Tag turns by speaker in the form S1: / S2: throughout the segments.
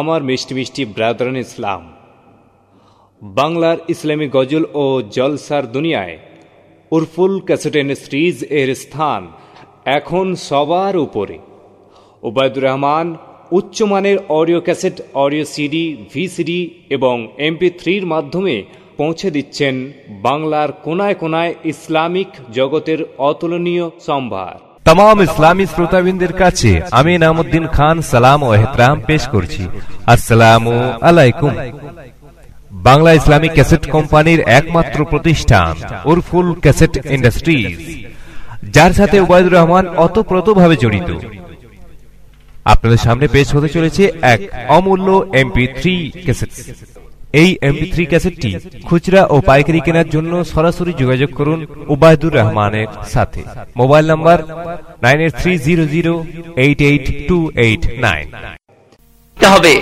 S1: আমার মিষ্টি মিষ্টি ব্রাদারান ইসলাম, বাংলার ইসলামী গজল ও জলসার দুনিয়ায় উরফুল ক্যাসেটেন সিরিজ এর স্থান এখন সবার উপরে। ওবায়দুর রহমান উচ্চমানের audio cassette, audio CD, VCD এবং এমপি থ্রির মাধ্যমে পৌঁছে দিচ্ছেন বাংলার কোনায় কোনায় ইসলামিক জগতের অতুলনীয় সম্ভার।
S2: তমাম ইসলামী শ্রোতাবিনদের কাছে আমি নামুদ্দিন খান সালাম ও এহতরাম পেশ করছি আসসালাম আলাইকুম বাংলা ইসলামী ক্যাসেট কোম্পানির একমাত্র প্রতিষ্ঠান উরফুল ক্যাসেট ইন্ডাস্ট্রিজ যার সাথে ওবায়দুর রহমান অতপ্রতভাবে জড়িত। আপনাদের সামনে পেশ হতে চলেছে এক অমূল্য এমপি থ্রি ক্যাসেট এই এমপি থ্রি ক্যাসেটটি খুচরা ও পাইকারি কেনার জন্য সরাসরি যোগাযোগ করুন উবায়দুর রহমানের সাথে। মোবাইল নাম্বার নাইন এইট
S3: হবে।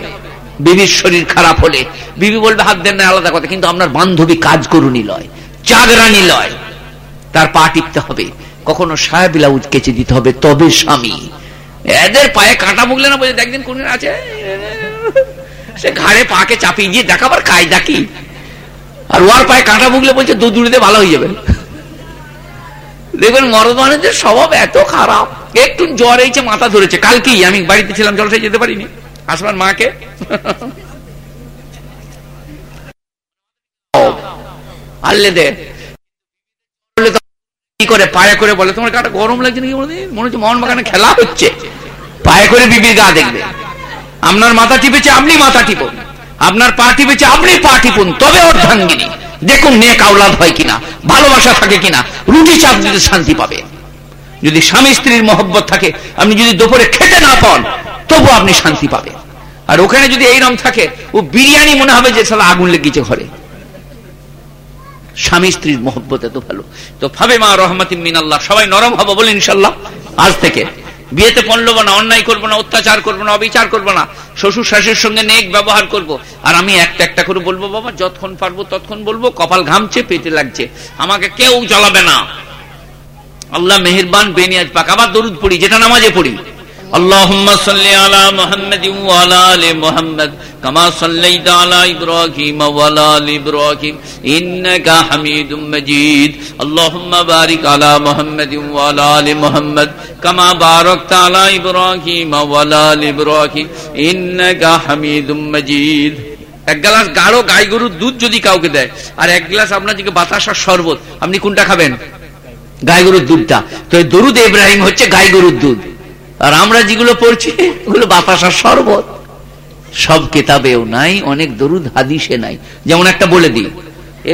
S3: বিবির শরীর খারাপ হলে বিবি বলবে, হাত দেন না, আলাদা কথা। কিন্তু আপনার বান্ধবী কাজ করুনি লয় চাগরানি লয় তার পা টিপতে হবে। কখনো সায়া কেচে দিতে হবে, তবে স্বামী। এদের পায়ে কাঁটা মুগলে না বলে দেখদিন কোন আছে? সে ঘাড়ে পাকে চাপিয়ে গিয়ে দেখাবার কায়দা কি? আর ওয়ার পায়ে কাঁটা ভুগলে বলছে দু দূরিতে ভালো হয়ে যাবে। দেখবেন মরদ মানুষদের স্বভাব এত খারাপ। একটু জ্বর হয়েছে মাথা ধরেছে। কালকেই আমি বাড়িতে ছিলাম, জলসায় যেতে পারিনি। আসবার মাকে। আল্লে দে। কি করে? পায়ে করে বলে, তোমার গাটা গরম লাগছে নাকি মনে হচ্ছে মোহন বাগানে খেলা হচ্ছে। পায়ে করে বিবির গা দেখবে। আপনার মাথা টিপেছে, আপনি মাথা টিপুন। আপনার পা টিপেছে, আপনি পা টিপুন, তবে অর্ধাঙ্গিনী। দেখুন নেক আওলাদ হয় কিনা, ভালোবাসা থাকে কিনা, রুটি চাপ দিতে শান্তি পাবে। যদি স্বামী স্ত্রীর মহব্বত থাকে, আপনি যদি দুপুরে খেতে না পান, তবু আপনি শান্তি পাবেন। আর ওখানে যদি এইরকম থাকে, ও বিরিয়ানি মনে হবে যে সালা আগুন লেগেছে ঘরে। স্বামী স্ত্রীর মহব্বত এত ভালো। তো ভাবে মা রহমতি মিনাল্লাহ, সবাই নরম হব বলে ইনশাল্লাহ, আজ থেকে। বিয়েতে পড়ল না অন্যায় করব না, অত্যাচার করব না, অবিচার করব না, শ্বশুর শাশুর সঙ্গে নেক ব্যবহার করব। আর আমি একটা একটা করে বলব, বাবা, যতক্ষণ পারব ততক্ষণ বলব, কপাল ঘামছে, পেটে লাগছে, আমাকে কেউ চলাবে না আল্লাহ মেহেরবান, বেনিয়াজ পাক, আবার দরুদ পড়ি, যেটা নামাজে পড়ি اللهم صل على محمد وعلى ال محمد كما صليت على ابراهيم وعلى ال ابراهيم انك حميد مجيد اللهم بارك على محمد وعلى ال محمد كما باركت على ابراهيم وعلى ال ابراهيم انك حميد مجيد এক গ্লাস গাঢ় গাই গরুর দুধ যদি কাউকে দেয় আর এক গ্লাস আপনার দিকে বাতাসার শরবত আপনি কোনটা খাবেন গাই গরুর দুধটা তো দরুদ ইব্রাহিম হচ্ছে গাই গরুর দুধ আর আমরা যেগুলো পড়ছি ওগুলো বাতাসার শরবত। সব কেতাবেও নাই, অনেক দরুদ, হাদিসে নাই। যেমন একটা বলে দিই,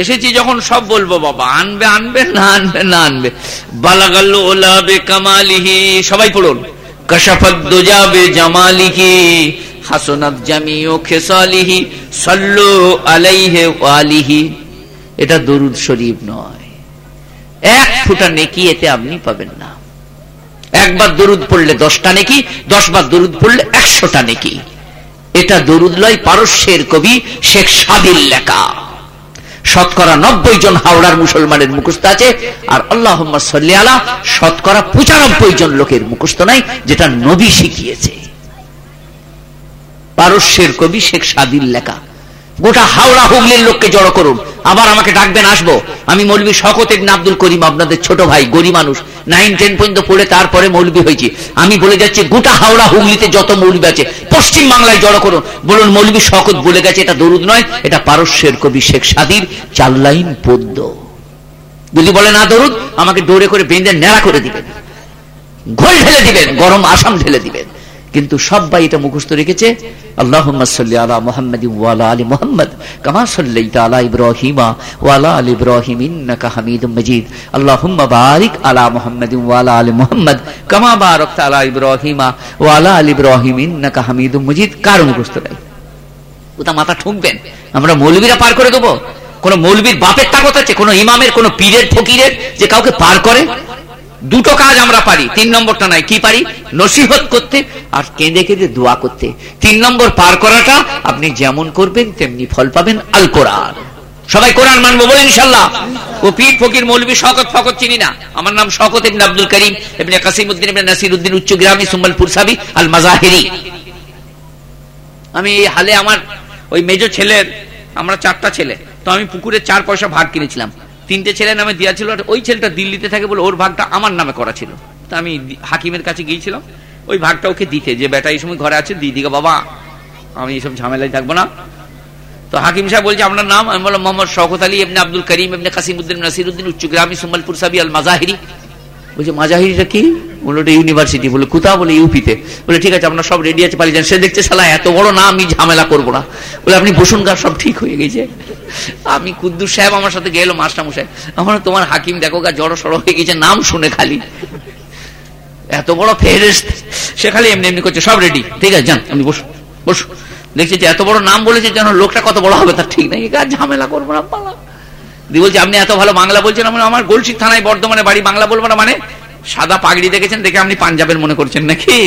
S3: এসেছি যখন সব বলব, বাবা, আনবে আনবে, না আনবে না আনবে। বালাগাল্ল ওলাবে কামালিহি, সবাই পড়ুন। কশাফত দোজাবে জামালিহি, হাসনাত জামিও খেসালিহি, সল্লু আলাইহে ওয়ালিহি এটা দরুদ শরীফ নয়। এক ফুটা নেকি এতে আপনি পাবেন না। একবার দরুদ পড়লে দশটা নেকি, দশবার দরুদ পড়লে একশোটা নেকি। এটা দরুদ লয় পারস্যের কবি শেখ সাদির লেখা। শতকরা নব্বই জন হাওড়ার মুসলমানের মুখস্থ আছে, আর আল্লাহ সাল্লি শতকরা পঁচানব্বই জন লোকের মুখস্থ নাই, যেটা নবী শিখিয়েছে। পারস্যের কবি শেখ সাদির লেখা। গোটা হাওড়া হুগলির লোককে জড়ো করুন। আবার আমাকে ডাকবেন, আসব। আমি মৌলবী শকত ইবনে আব্দুল করিম, আপনাদের ছোট ভাই, গরিব মানুষ। নাইন টেন পর্যন্ত পড়ে তারপরে মৌলবী হয়েছি। আমি বলে যাচ্ছি, গোটা হাওড়া হুগলিতে যত মৌলবী আছে, পশ্চিম বাংলায় জড়ো করুন। বলুন মৌলবী শকত বলে গেছে, এটা দরুদ নয়, এটা পারস্যের কবি শেখ সাদির চার লাইন পদ্য। যদি বলে না দরুদ, আমাকে দৌড়ে করে বেঁধে ন্যাড়া করে দিবেন। ঘোল ঢেলে দিবেন, গরম আসাম ঢেলে দিবেন। কিন্তু সবাই এটা মুখস্থ রেখেছে কার মাথা ঠুকবেন আমরা মৌলবীরা পার করে দেবো। কোন মৌলবীর বাপের তাকত আছে, কোন ইমামের, কোন পীরের, ফকিরের যে কাউকে পার করে? দুটো কাজ আমরা পারি। তিন নম্বরটা নাই, কি পারি? নসিহত করতে আর কেঁদে কেঁদে দোয়া করতে। তিন নম্বর পার করাটা আপনি যেমন করবেন, তেমনি ফল পাবেন আল কোরআন। সবাই কোরআন মানবো বলে ইনশাল্লাহ। ও পীর ফকির মৌলবী শকত ফকত চিনি না। আমার নাম শকত ইবনে আব্দুল করিম, ইবনে কাসিম উদ্দিন ইবনে নাসির উদ্দিন উচ্চ গ্রামী সুম্বলপুর সাবি আল মাজাহিরি আমি এই হালে আমার ওই মেজো ছেলের, আমরা চারটা ছেলে, তো আমি পুকুরে চার পয়সা ভাগ কিনেছিলাম। তিনটে ছেলে নামে দেওয়া ছিল ওই ছেলেটা দিল্লিতে থাকে বলে ওর ভাগটা আমার নামে করা ছিল। তা আমি হাকিমের কাছে গিয়েছিলাম। ওই ভাগটা ওকে দিতে। যে বেটা এই সময় ঘরে আছে, দিদিকে বাবা, আমি এইসব ঝামেলায় থাকব না। তো হাকিম সাহেব বলছে, আপনার নাম? আমি বললাম, মোহাম্মদ শওকত আলী এমনি আব্দুল করিম এমনি কাসিমুদ্দিন নাসিরুদ্দিন উচ্চগ্রামী সুম্বলপুর সাবি আল মাজাহিরি বলছে মাজাহিরিটা কি? বলল ইউনিভার্সিটি বলে কোথাও বলে, ইউপিতে। বলে, ঠিক আছে, আপনার সব রেডি আছে, পালিয়ে যান। সে দেখছে সালা এত বড় না, আমি ঝামেলা করব না। বলে, আপনি বসুন, গা সব ঠিক হয়ে গেছে। আমি কুদ্দুর সাহেব আমার সাথে গেলো মাস্টার মশাই আমার তোমার হাকিম, দেখো, গা জড়ো সড়ো হয়ে গেছে, নাম শুনে খালি। এত বড় ফেরেস্ট সে খালি এমনি এমনি করছে, সব রেডি। ঠিক আছে, যান, আপনি বসুন বসুন। দেখছি যে এত বড় নাম বলেছে, যেন লোকটা কত বড় হবে, তার ঠিক নাই। ঝামেলা করব না, পালা। দিয়ে বলছে, আপনি এত ভালো বাংলা বলছেন, আমি আমার গোলসির থানায় বর্ধমানে বাড়ি বাংলা বলব না মানে? সাদা পাগড়ি দেখেছেন, দেখে আপনি পাঞ্জাবের মনে করছেন নাকি?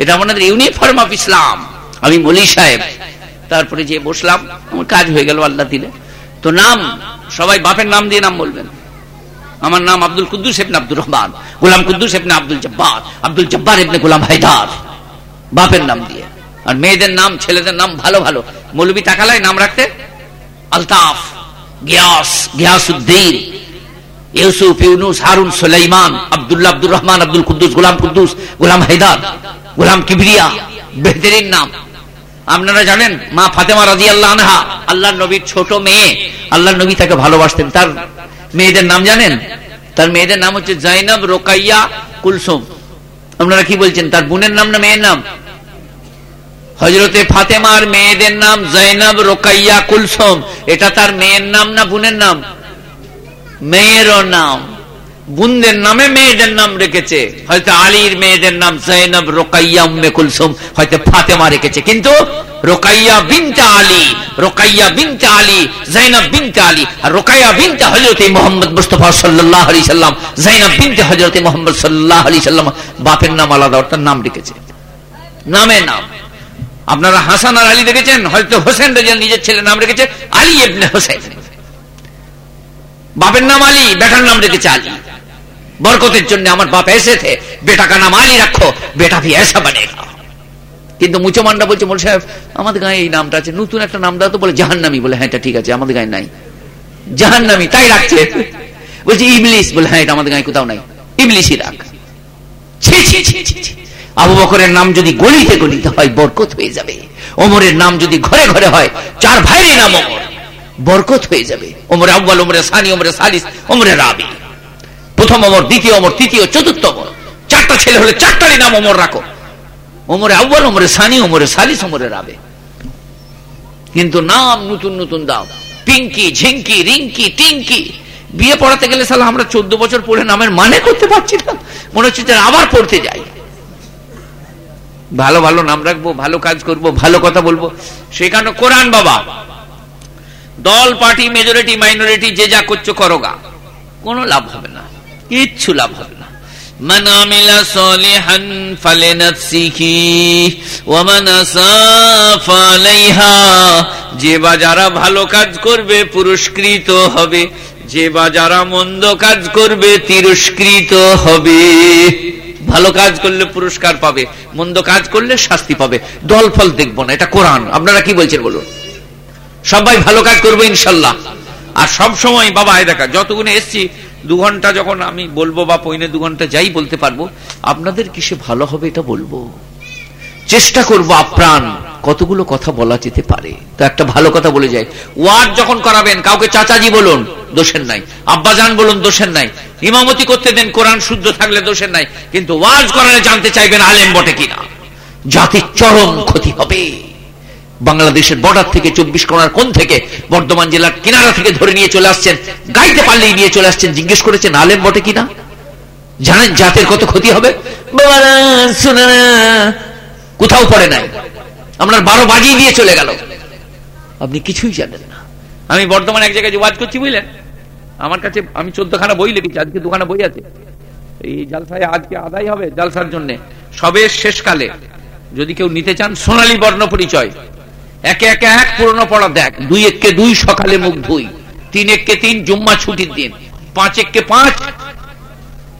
S3: এটা আমাদের ইউনিফর্ম অফ ইসলাম। আমি বলি, সাহেব, তারপরে যে বসলাম, আমার কাজ হয়ে গেল আল্লাহ দিলে। তো নাম, সবাই বাপের নাম দিয়ে নাম বলবেন। আমার নাম আব্দুল কুদ্দুস ইবনে আব্দুর রহমান, গোলাম কুদ্দুস ইবনে আব্দুল জব্বার আব্দুল জব্বার ইবনে গোলাম হায়দার, বাপের নাম দিয়ে। আর মেয়েদের নাম, ছেলেদের নাম ভালো ভালো। মৌলবী তাকালায় নাম রাখতে আলতাফ। গিয়াস গিয়াসউদ্দিন ইউসুফ, ইউনুস, হারুন, সুলাইমান, আব্দুল্লাহ, আব্দুর রহমান, আব্দুল কুদ্দুস, গোলাম কুদ্দুস, গোলাম হায়দার, গোলাম কিবরিয়া বেহতরিন নাম। আপনারা জানেন, মা ফাতেমা রাজি আল্লাহ আনহা আল্লাহ নবীর ছোট মেয়ে আল্লাহ নবী তাকে ভালোবাসতেন। তার মেয়েদের নাম জানেন? তার মেয়েদের নাম হচ্ছে জাইনব রোকাইয়া কুলসুম। আপনারা কি বলছেন, তার বোনের নাম না মেয়ের নাম? হজরতে ফাতেমার মেয়েদের নাম জৈনব রোকাইয়া কুলসুম। এটা তার মেয়ের নাম না বোনের নাম? মেয়েরও নাম। বুনদের নামে মেয়েদের নাম রেখেছে। হয়তো আলীর মেয়েদের নাম জৈনব রোকাইয়া উম্মে কুলসুম, হয়তো ফাতেমা রেখেছে। কিন্তু রোকাইয়া বিনতে আলী, রোকাইয়া বিনতে আলী জৈনব বিনতে আলী, আর রোকাইয়া বিনতে হজরতে মোহাম্মদ মুস্তফা সাল্লাহ আলী সাল্লাম জৈনব বিনতে হজরতে মোহাম্মদ সাল্লাহ আলী সাল্লাম, বাপের নাম আলাদা অর্থাৎ নাম রেখেছে। নামে নাম। আপনারা হাসান আর আলী দেখেছেন? হয়তো হোসেন রেজাল নিজের ছেলের নাম রেখেছে আলী এবনে হোসেন। বাপের নাম আলী, বেটার নাম রেখেছে আলী। বরকতের জন্য আমার বাপ এসে থে বেটা কা নাম আলী রাখো, বেটা ভি এসা বনেগা কিন্তু মুচমান্ডা বলছে মোল সাহেব, আমাদের গায়ে এই নামটা আছে। নতুন একটা নাম দাও তো, বলে জাহান্নামি। বলে হ্যাঁ এটা ঠিক আছে, আমাদের গায়ে নাই। জাহান্নামি, তাই রাখছে। বলছে, ইবলিস। বলে হ্যাঁ এটা আমাদের গায়ে কোথাও নাই। ইবলিসই রাখ। ছি ছি ছি ছি। আবু বকরের নাম যদি গলিতে গলিতে হয়, বরকত হয়ে যাবে। ওমরের নাম যদি ঘরে ঘরে হয়, চার ভাইয়ের নাম বরকত হয়ে যাবে। ওমরে আব্বাল ওমরে সানি, ওমরে সালিস, ওমরে রাবি। প্রথম অমর দ্বিতীয় অমর তৃতীয়, চতুর্থ অমর চারটা ছেলে হলে চারটারই নাম অমর রাখো। ওমরে আব্বাল ওমরে সানি, ওমরে সালিস, ওমরে রাবে। কিন্তু নাম নতুন নতুন দাও পিঙ্কি, ঝিঙ্কি, রিঙ্কি, টিঙ্কি। বিয়ে পড়াতে গেলে সালা আমরা চোদ্দ বছর পড়ে নামের মানে করতে পারছি না। মনে হচ্ছে আবার পড়তে যাই। ভালো ভালো নাম রাখবো ভালো কাজ করব ভালো কথা বলবো সেখানে কোরআন বাবা দল পার্টি মেজরিটি মাইনরিটি যে যা করছো করোগা কোনো লাভ হবে না কিচ্ছু লাভ হবে না من عمل صالحا فلنفسه ومن اساء فعليها যে বা যারা ভালো কাজ করবে পুরস্কৃত হবে যে বা যারা মন্দ কাজ করবে তিরস্কৃত হবে ভালো কাজ করলে পুরস্কার পাবে, মন্দ কাজ করলে শাস্তি পাবে। দল ফল দেখব না, এটা কোরআন। আপনারা কি বলছেন বলুন? সবাই ভালো কাজ করব ইনশাল্লাহ। আর সব সময়, বাবা এ দেখা, যতগুনে এসছি, দু ঘণ্টা যখন আমি বলব বা পইনে দু ঘণ্টা যাই বলতে পারব, আপনাদের কিসে ভালো হবে এটা বলব। চেষ্টা করব আপ্রাণ। কতগুলো কথা বলা যেতে পারে? তো একটা ভালো কথা বলে যায় ওয়াজ যখন করাবেন কাউকে চাচাজি বলুন দোষের নাই। আব্বাজান বলুন দোষের নাই। ইমামতি করতে দেন কোরআন শুদ্ধ থাকলে দোষের নাই। কিন্তু ওয়াজ করালে জানতে চাইবেন আলেম বটে কিনা। জাতির চরম ক্ষতি হবে। বাংলাদেশের বর্ডার থেকে চব্বিশ কোনার কোন থেকে বর্ধমান জেলার কিনারা থেকে ধরে নিয়ে চলে আসছেন। গাইতে পারলেই নিয়ে চলে আসছেন। জিজ্ঞেস করেছেন আলেম বটে কিনা? জানেন জাতের কত ক্ষতি হবে? বাবারা, কোথাও পড়ে নাই। আমরা বারো বাজিয়ে দিয়ে চলে গেল। আপনি কিছুই জানেন না। আমি বর্তমানে এক জায়গায় ওয়াজ করছি, বুঝলেন? আমার কাছে আমি চোদ্দখানা বই লিখেছি, আজকে দুখানা বই আছে। এই জালসায় আজকে আদায় হবে জালসার জন্য। সবে শেষকালে যদি কেউ নিতে চান, সোনালী বর্ণ পরিচয়। একে একে এক পুরনো পড়া দেখ। দুই এককে দুই সকালে মুখ ধুই। তিন এককে তিন জুম্মা ছুটির দিন। পাঁচ এককে পাঁচ,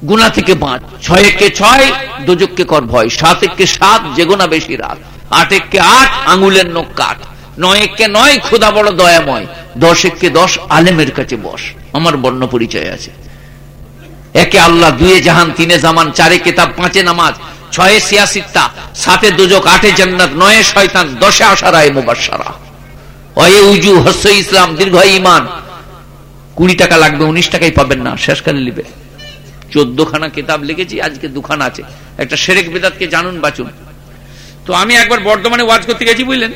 S3: গুণা থেকে পাঁচ ছয় এককে ছয় দুজককে কর ভয়। সাত এককে সাত যে গোনা বেশি রাত। আট এককে আট, আঙুলের নখ কাট। নয় এককে নয়, খোদা বড় দয়াময়। দশ এককে দশ, আলেমের কাছে বস। আমার বর্ণ পরিচয় আছে। একে আল্লাহ, দুয়ে জাহান, তিনে জামান, চারে কেতাব, পাঁচে নামাজ, ছয়ে সিয়াসিত্তা, সাতে দুজক, আটে জান্নাত, নয়ে শয়তান, দশে আশারায় মুবাসারা অয়ে উজু, হস্য ইসলাম, দীর্ঘ ইমান কুড়ি টাকা লাগবে, উনিশ টাকাই পাবেন না, শেষকালে লিবে চোদ্দখানা কেতাব লিখেছি, আজকে দুখানা আছে। একটা সেরেক বেদাতকে জানুন, বাঁচুন। তো আমি একবার বর্ধমানে ওয়াজ করতে গেছি, বুঝলেন?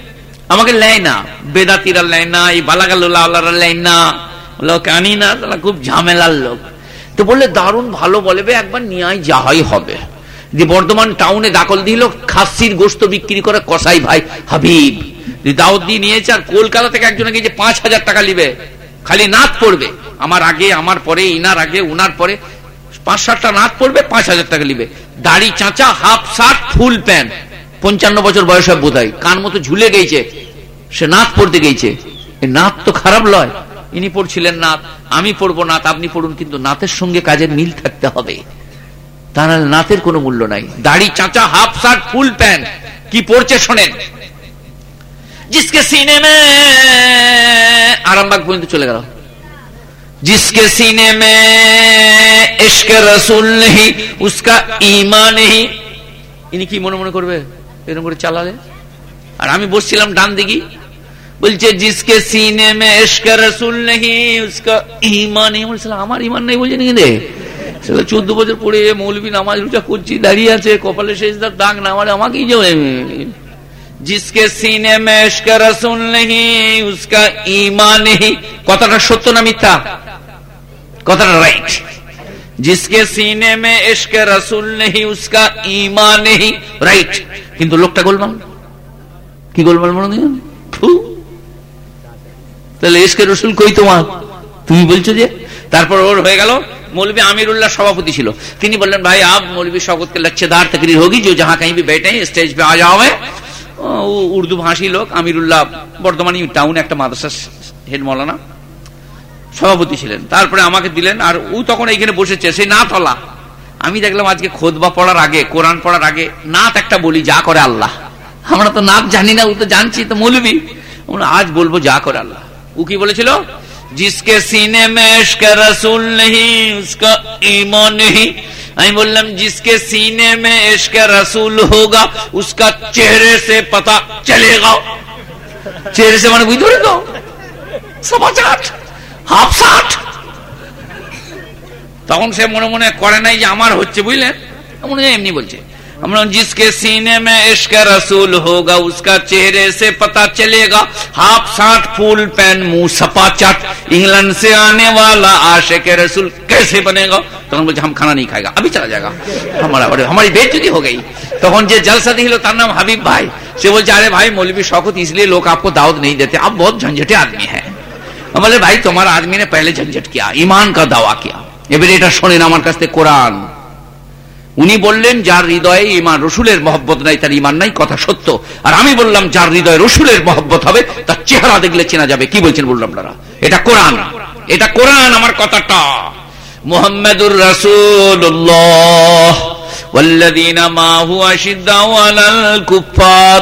S3: আমাকে লেয় না। বেদাতিরা লেয় না, এই বালাগাল্লাহরা লেয় না। লোক আনি না তারা খুব ঝামেলার লোক। তো বললে, দারুণ ভালো বলবে একবার নিয়ে যাহাই হবে। যে বর্ধমান টাউনে দাখল দিল, খাসির গোস্ত বিক্রি করে কসাই ভাই হাবিব। দাউদ দিয়ে নিয়েছে আর কলকাতা থেকে একজনে গিয়ে পাঁচ হাজার টাকা নিবে, খালি নাচ পড়বে। আমার আগে, আমার পরে, ইনার আগে, উনার পরে, পাঁচ সাতটা নাচ পড়বে, পাঁচ হাজার টাকা নিবে। দাড়ি চাঁচা, হাফ শার্ট, ফুল প্যান্ট। পঞ্চান্ন বছর বয়স হয় বোধ কান মতো ঝুলে গেছে সে নাচ পড়তে গেছে নাচ তো খারাপ লয় ইনি পড়ছিলেন নাথ আমি পড়বো নাথ আপনি পড়ুন কিন্তু নাথের সঙ্গে কাজের মিল থাকতে হবে তাহলে নাথের কোনো মূল্য নাই দাড়ি চাঁচা হাফ শার্ট ফুল প্যান্ট কি পড়ছে শোনেন जिसके सीने में आरामबाग পর্যন্ত চলে গেল जिसके सीने में इश्क रसूल नहीं उसका ईमान नहीं ইনি কি মনে মনে করবে এরকম করে চালালে আর আমি বসছিলাম ডান দিকে বলছে জিসকে সিনে মে ইশক রসুল নেই উসকা ঈমান নেই বলছিলাম আমার ঈমান নেই বলছে নাকি রে সেটা চোদ্দ বছর পরে মৌলবী নামাজ রুচা করছি দাঁড়িয়ে আছে কপালে শেষ দাগ না আমার আমাকেই যে জিসকে সিনে মে ইশক রসুল নেই উসকা ঈমান নেই কথাটা সত্য না মিথ্যা কথাটা রাইট जिसके सीने में इश्क रसूल नहीं उसका ईमान नहीं রাইট কিন্তু লোকটা গোলমাল কি গোলমাল মনে তাহলে ইশকে রসুল কই তোমার তুমি বলছো যে তারপর ওর হয়ে গেল मौलवी आमिरुल्लाह सभापति ছিল তিনি বললেন ভাই आप मौलवी शौकत के लच्छेदार तकरीर होगी जो जहां कहीं भी बैठे हैं स्टेज पे आ जाओ উর্দু ভাষী লোক আমিরুল্লাহ বর্ধমানী টাউনে একটা মাদ্রাসা হেড মৌলানা সভাপতি ছিলেন তারপরে আমাকে দিলেন আর ও তখন এইখানে বসেছে সেই না তলা আমি দেখলাম আজকে খোদবা পড়ার আগে কোরআন পড়ার আগে নাত একটা বলি যা করে আল্লাহ আমরা তো নাত জানি না ও তো জানছি তো মৌলবি আজ বলবো যা করে আল্লাহ ও কি বলেছিল जिसके सीने में इश्क रसूल नहीं उसका ईमान नहीं আমি বললাম जिसके सीने में इश्क रसूल होगा उसका चेहरे से पता चलेगा चेहरे से মানে বুঝতে পারি তো সমাচার হাফ ষাট তখন সে মনে মনে করে নাই যে আমার হচ্ছে বুঝলেন মনে হয় এমনি বলছে আমরা जिसके सीने में इश्क रसूल होगा उसका चेहरे से पता चलेगा हाफ साठ फूल पैन मुंह सपा चट इंग्लैंड से आने वाला आशिक रसूल कैसे बनेगा তখন বলছে हम खाना नहीं खाएगा अभी चला जाएगा हमारा हमारी बेइज्जती हो गई তখন যে জলসা দিল তার নাম হাবিব ভাই সে বলছে আরে ভাই मौलवी शौकत इसलिए लोग आपको दावत नहीं देते आप बहुत झंझटे आदमी हैं बोले भाई तुम्हारा आदमी ने पहले झंझट किया ईमान का दावा किया এবার এটা শোনেন আমার কাছ থেকে কোরআন উনি বললেন যার হৃদয়ে ইমান রসুলের মহব্বত নাই তার ইমান নাই কথা সত্য আর আমি বললাম যার হৃদয়ে রসুলের মহব্বত হবে তার চেহারা দেখলে চেনা যাবে কি বলছেন বললাম আপনারা এটা কোরআন এটা কোরআন আমার কথাটা মোহাম্মদুর রসুল্লাহ والذين معه أشداء على الكفار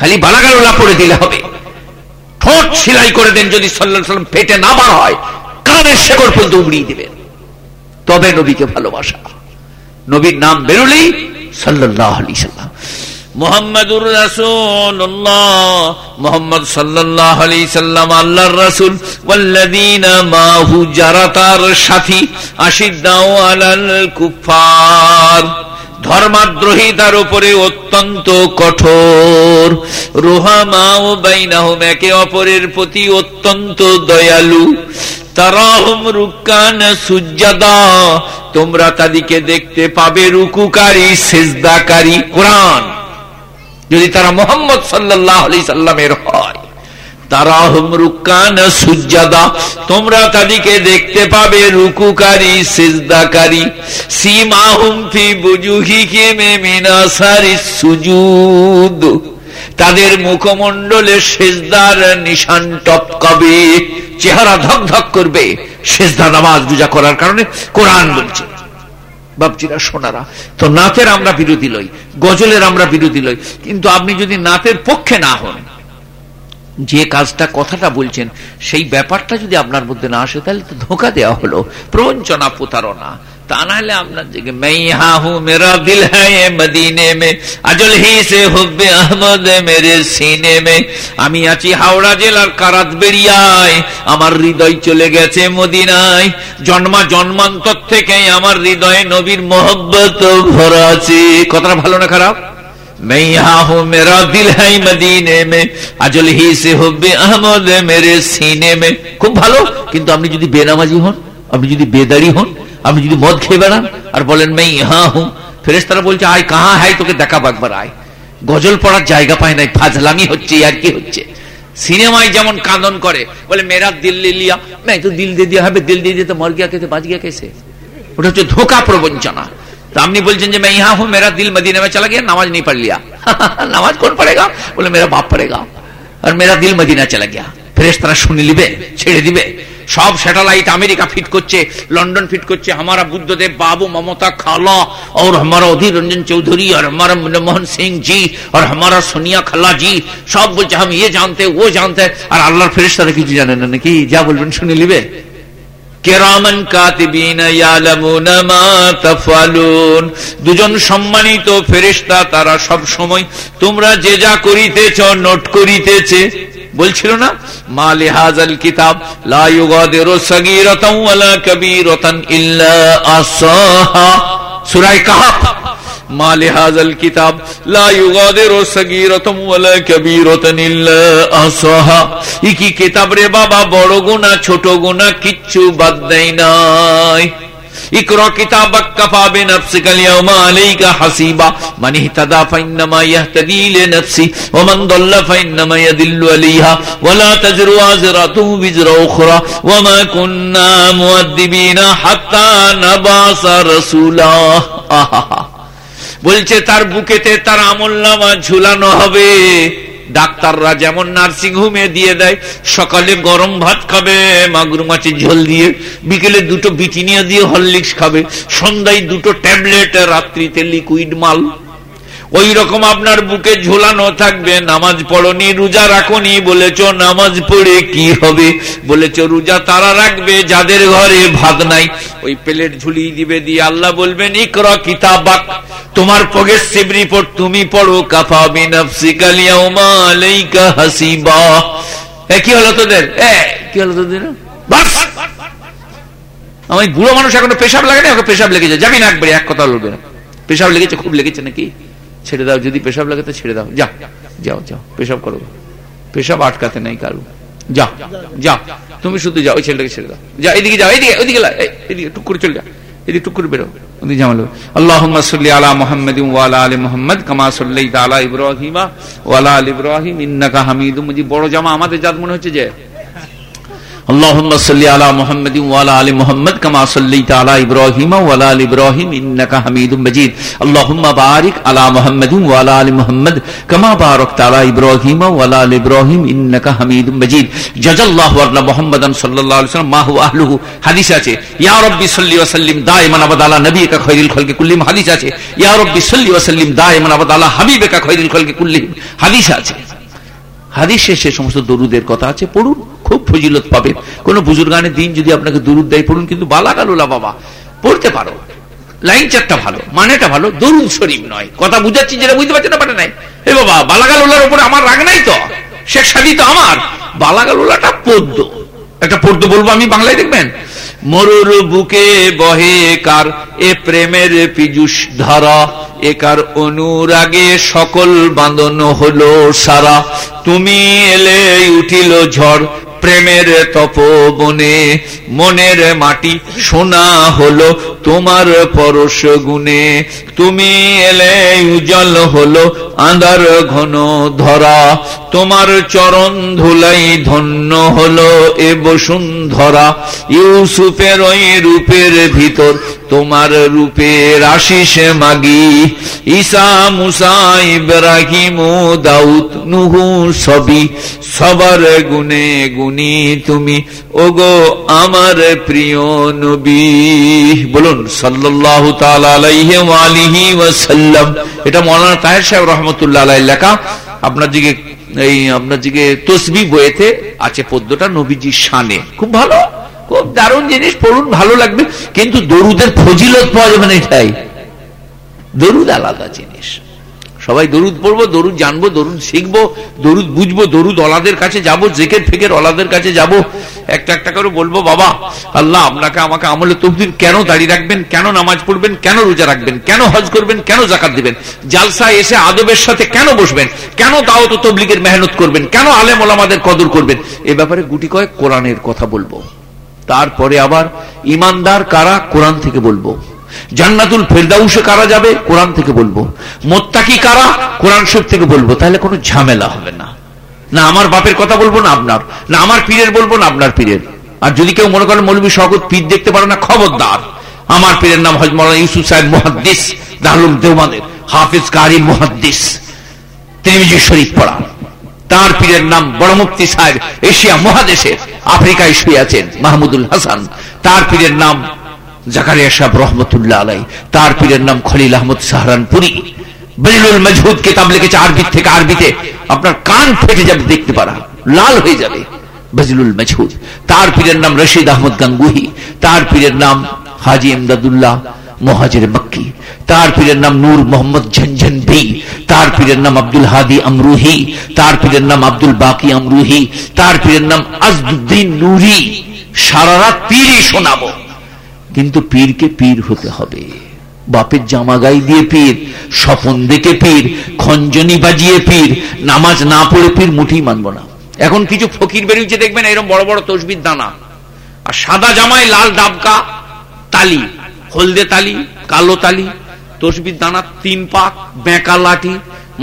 S3: খালি বালাগালোলা পড়ে দিলে হবে। ঠোঁট সেলাই করে দেন যদি সাল্লাহ সাল্লাম ফেটে না বার হয়, কানের শেকড় পর্যন্ত উগড়িয়ে দিবেন। তবে নবীকে ভালোবাসা। নবীর নাম বেরোলেই সাল্লাহ আলি সাল্লাম যারা তার সাথী আশিদ্দাউ আলাল কুফার ধর্মাদ্রোহী তার উপরে অত্যন্ত কঠোর। রোহামাও বাইনাহুম, একে অপরের প্রতি অত্যন্ত দয়ালু। তারাহুম রুকান তোমরা তাদিকে দেখতে পাবে রুকুকারী, সেজদাকারী কোরআন। যদি তারা মোহাম্মদ সাল্লাহ আলি সাল্লামের হয়। তারা রুকান সুজাদা তোমরা তাদেরকে দেখতে পাবে রুকুকারী, সেজদাকারী। সীমাহুম ফি বুজুহিকে মিনাসারি সুজুদ। তাদের মুখমণ্ডলে সেজদার নিশান টপকাবে, চেহারা ধক ধক করবে। সেজদা নামাজ বুঝা করার কারণে কোরআন বলছে। বাপজিরা সোনারা তো নাতের আমরা বিরোধী লই, গজলের আমরা বিরোধী লই। কিন্তু আপনি যদি নাতের পক্ষে না হন যে কাজটা কথাটা বলছেন, সেই ব্যাপারটা যদি আপনার মধ্যে না আসে, তাহলে তো ধোকা দেওয়া হলো। প্রবঞ্চনা, প্রতারণা। তা না হলে আপনার মে হা হু মেরা দিল মদিনে মে, আজল হি সে হুব্বে আহমদ মেরে সিনে মে। আমি আছি হাওড়া জেলার কারাত বেরিয়ায় আমার হৃদয় চলে গেছে মদিনায়। জন্মা জন্মান্তর থেকে আমার হৃদয়ে নবীর মোহব্বত ভরা আছে। কথাটা ভালো না খারাপ? मैं यहाँ हूँ मेरा दिल है मदीने में अजल ही से हुब्बे अहमद मेरे सीने में খুব ভালো কিন্তু আপনি যদি বেনামাজি হন আপনি যদি বেদারি হন আপনি যদি মদ খেয়ে বেড়ান আর বলেন মেই হ্যাঁ হুম ফেরেস তারা বলছে আয় কাহা হাই তোকে দেখাবো একবার আয় গজল পড়ার জায়গা পায় নাই ফাজলামি হচ্ছে আর কি হচ্ছে সিনেমায় যেমন কাঁদন করে বলে মেরা দিল লিয়া मैं तो दिल दे दिया है दिल दे दिया तो मर गया कैसे बाज गया कैसे ওটা হচ্ছে ধোকা প্রবঞ্চনা तो আপনি বলছেন যে मैं यहाँ हूँ मेरा दिल मदीने में चला गया नमाज नहीं पढ़ लिया नमाज कौन पढ़ेगा बोले मेरा बाप पढ़ेगा और मेरा दिल मदीना चला गया ফেরেস তারা শুনে নিবে ছেড়ে দিবে সব স্যাটেলাইট আমেরিকা ফিট করছে লন্ডন ফিট করছে हमारा बुद्धदेव बाबू ममता खाला और हमारा अधीर रंजन चौधरी और हमारा मनमोहन सिंह जी और हमारा सोनिया खल्ला जी সব বলছে हम ये जानते वो जानते আর আল্লাহর ফেরেশতারা কিছু জানে না নাকি যা বলবেন শুনে নিবে কেরামান দুজন সম্মানিত ফেরিস্তা তারা সব সময়, তোমরা যে যা করিতেছ, নোট করিতেছে। বলছিল না, মা লেহাজাল কিতাব, লা मा लिहाजल किताब ला युगादिर সগীরাতুম ওয়ালা কাবীরাতান ইল্লা আসাহা ইকি কিতাব রে বাবা বড় গুনাহ ছোট গুনাহ কিচ্ছু বাদ দেয় নাই ইকরা কিতাবাক কাফা বিনাফসিকাল ইয়াউমা আলাইকা হাসিবা মান ইহতাদা ফাইন্নামা ইয়াহতাদি লিনাফসি ওয়া মান দাল্লা ফাইন্নামা ইয়াদিল্লু আলাইহা ওয়া লা তাজরু আযরাতু বিজরা উখরা ওয়া মা কুননা মুআদ্দিবিনা হাত্তা নাবাসা রাসূলা আহা বলছে, তার বুকেতে তার আমল নামা ঝুলানো হবে। ডাক্তাররা যেমন নার্সিং হোমে দিয়ে দেয়, সকালে গরম ভাত খাবে, মাগুর মাছের ঝোল দিয়ে, বিকেলে দুটো বিটিনিয়া দিয়ে হরলিক্স খাবে, সন্ধ্যায় দুটো ট্যাবলেট, রাত্রিতে লিকুইড মাল। ওই রকম আপনার বুকে ঝোলানো থাকবে, নামাজ পড়নি, রোজা রাখনি, বলেছ নামাজ পড়ে কি হবে? বলেছ রোজা তারা রাখবে, যাদের ঘরে ভাত নাই। ওই প্লেট ঝুলিয়ে দিবে দিয়ে আল্লাহ বলবেন, ইকর কিতাবাক, তোমার পগেসিভ রিপোর্ট তুমি পড়ো, কাফা বিনাফসিকালিয়াউমা আলাইকা হাসিবা। এ, কি হলো তোদের? এ, কি হলো তোদের? বাস! আমি বুড়ো মানুষ, এখনও পেশাব লাগে না পেশাব লেগেছে। যাবি না একবারে, এক কথা বলবে না। পেশাব লেগেছে, খুব লেগেছে নাকি? ছেড়ে দাও, যদি পেশাব লাগে তো ছেড়ে দাও। যা, যাও যাও, পেশাব করো। পেশাব আটকাতে নাই কারু। যা যা, তুমি শুধু যাও, ওই ছেলেটাকে ছেড়ে দাও। যা, এদিকে যাও, এদিকে, ওইদিকে এদিকে টুক করে চলে যা। আমাদের জাত মনে হচ্ছে যে اللهم صل على محمد وعلى ال محمد كما صليت على ابراهيم وعلى ال ابراهيم انك حميد مجيد اللهم بارك على محمد وعلى ال محمد كما باركت على ابراهيم وعلى ال ابراهيم انك حميد مجيد جزا الله عنا محمدا صلى الله عليه وسلم ما هو اهله حديث আছে ইয়া রব্বি সাল্লি ওয়া সাল্লিম দাইমান আবাদ আলা নবিকা খায়রুল খালকি কুল্লিহিম হাদিস আছে ইয়া রব্বি সাল্লি ওয়া সাল্লিম দাইমান আবাদ আলা হাবিবিকা খায়রুল খালকি কুল্লিহিম হাদিস আছে হাদিস শেষে সমস্ত দরুদের কথা আছে, পড়ুন, খুব ফজিলত পাবেন। কোন বুজুর্গানের দিন যদি আপনাকে দরুদ দেয়, পড়ুন, কিন্তু বালাকালুলা বাবা, পড়তে পারো। লাইন চারটা ভালো, মানেটা ভালো, দরুদ শরীফ নয়। কথা বুঝাচ্ছি যেটা বুঝতে পারছেন না পারে নাই? এ বাবা বালাকালুলার উপরে আমার রাগ নাই তো? শেখ সাদি তো আমার। বালাকালুলাটা পদ্ম একটা পদ্ম বলব আমি, বাংলায় দেখবেন? মরুর বুকে বহে কার? এ প্রেমের পিজুষ ধারা একার অনুরাগে সকল বাঁধন হলো সারা। তুমি এলে উঠিল ঝড় প্রেমের তপবনে, মনের মাটি সোনা হলো তোমার পরশ গুণে। তুমি এলে উজ্জ্বল হলো আন্দার ঘন ধরা। তোমার চরণ ধুলাই ধন্য হলো এ বসুন্ধরা। ইউসুফের ওই রূপের ভিতর তোমার রূপের আশিস মাগি। ঈসা, মুসা, ইব্রাহিম, দাউদ, নুহু সবই সবার গুনে গুনি তুমি। ওগো আমার প্রিয় নবী। বলুন তাআলা আলাইহি ওয়াসাল্লাম। এটা মাওলানা তাহের সাহেব রহমতুল্লাহ আলাইহি লেখা। আপনার দিকে, এই, আপনার দিকে তসবি বইতে আছে পদ্মটা নবীজির শানে। খুব ভালো? খুব দারুণ জিনিস, পড়ুন, ভালো লাগবে। কিন্তু দরুদের ফজিলত পাওয়া যাবে না এটাই। দরুদ আলাদা জিনিস। সবাই দরুদ পড়ব, দরুদ জানব, দরুদ শিখব, দরুদ বুঝব, দরুদ অলাদের কাছে যাব, জেকের ফেকের অলাদের কাছে যাব। একটা একটা করে বলব, বাবা, আল্লাহ, আপনাকে আমাকে আমলে তবদিন কেন দাঁড়িয়ে রাখবেন? কেন নামাজ পড়বেন? কেন রোজা রাখবেন? কেন হজ করবেন? কেন জাকাত দিবেন? জালসা এসে আদবের সাথে কেন বসবেন? কেন দাওয়াত তবলিগের মেহনত করবেন? কেন আলেম ওলামাদের কদর করবেন? এ ব্যাপারে গুটি কয়েক কোরআনের কথা বলব। তারপরে আবার ইমানদার কারা? কোরআন থেকে বলব। জান্নাতুল ফেরদাউসে কারা যাবে? কোরআন থেকে বলব। মোত্তাকি কারা? কোরআন শরীফ থেকে বলব। তাহলে কোনো ঝামেলা হবে না। না আমার বাপের কথা বলব না আপনার। না আমার পীরের বলব না আপনার পীরের। আর যদি কেউ মনে করেন মৌলবী শকত পীর দেখতে পারে না, খবরদার। আমার পীরের নাম হজ মৌলানা ইউসুফ সাহেব মহাদ্দিস, দারুল দেওমানের হাফিজ কারি মহাদ্দিস, তেমিজি শরীফ পড়া। তার পীরের নাম বড় মুক্তি সাহেব এশিয়া মহাদেশের আফ্রিকায় শুয়ে আছেন, মাহমুদুল হাসান। তার পীরের নাম জাকারিয়া সাহেব রহমতুল্লাহ আলাই তার পীরের নাম খলিল আহমদ সাহারানপুরি। বেলুল মজহুদ কিতাব লিখেছে আরবি থেকে আরবিতে। আপনার কান ফেটে যাবে, দেখতে পারা। লাল হয়ে যাবে, বজলুল মজহুদ। তার পীরের নাম রশিদ আহমদ গাঙ্গুহি। তার পীরের নাম হাজি ইমদাদুল্লাহ মহাজের মক্কি। তার পীরের নাম নূর মোহাম্মদ ঝনঝন তার পীরের নাম আব্দুল হাদি আমরুহি, তার পীরের নাম আব্দুল বাকি আমরুহি, তার পীরের নাম আজদুদ্দিন নুরি। সারা রাত পীরই শোনাবো। কিন্তু পীরকে পীর হতে হবে। বাপের জামা গাই দিয়ে পীর, স্বপন দেখে পীর, খঞ্জনি বাজিয়ে পীর, নামাজ না পড়ে পীর মুঠেই মানব না। এখন কিছু ফকির বেরিয়েছে, দেখবেন এরকম বড় বড় তসবির দানা। আর সাদা জামায় লাল ডাবকা, তালি, হলদে তালি, কালো তালি তসবির দানা তিন পাক, বেঁকা লাঠি,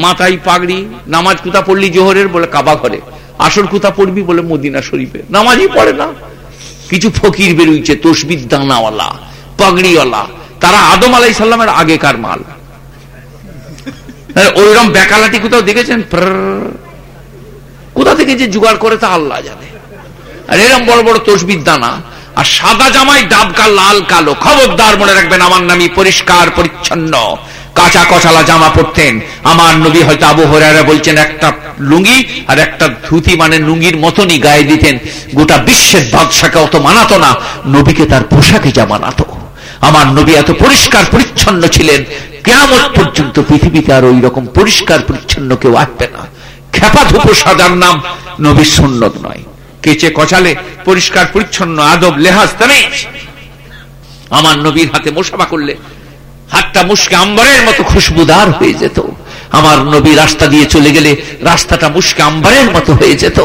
S3: মাথায় পাগড়ি, নামাজ কুতা পড়লি জোহরের বলে কাবা ঘরে, আসর কুতা পড়বি বলে মদিনা শরীফে। নামাজই পড়ে না। কিছু ফকির বেরুইছে, তসবির দানাওয়ালা, পাগড়িওয়ালা। তারা আদম আলাই সাল্লামের আগেকার মাল। ওইরকম বেকালাটি কোথাও দেখেছেন? কোথা থেকে যে জোগাড় করে তা আল্লাহ জানে। আর এরকম বড় বড় তসবির দানা আর সাদা জামাই ডাবকা লাল কালো খবরদার মনে রাখবেন, আমার নামই পরিষ্কার, পরিচ্ছন্ন। কাঁচা কচালা জামা পরতেন। আমার নবী হয়তো আবু হরারা বলছেন, একটা লুঙ্গি আর একটা ধুতি মানে লুঙ্গির মতনই গায়ে দিতেন। গোটা বিশ্বের বাদশাকে অত মানাতো না, নবীকে তার পোশাকে যা মানাতো। আমার নবী এত পরিষ্কার, পরিচ্ছন্ন ছিলেন। কেমন পর্যন্ত পৃথিবীতে আর ওই রকম পরিষ্কার, পরিচ্ছন্ন কেউ আসবে না। খেপা ধুপো সাজার নাম নবীর সুন্নত নয়। কেচে কচালে, পরিষ্কার, পরিচ্ছন্ন, আদব, লেহাজ, তামেজ। আমার নবীর হাতে মোশাবা করলে হাতটা মুশকে আম্বারের মতো খুশবুদার হয়ে যেত। আমার নবী রাস্তা দিয়ে চলে গেলে রাস্তাটা মুশকে আম্বারের মতো হয়ে যেত।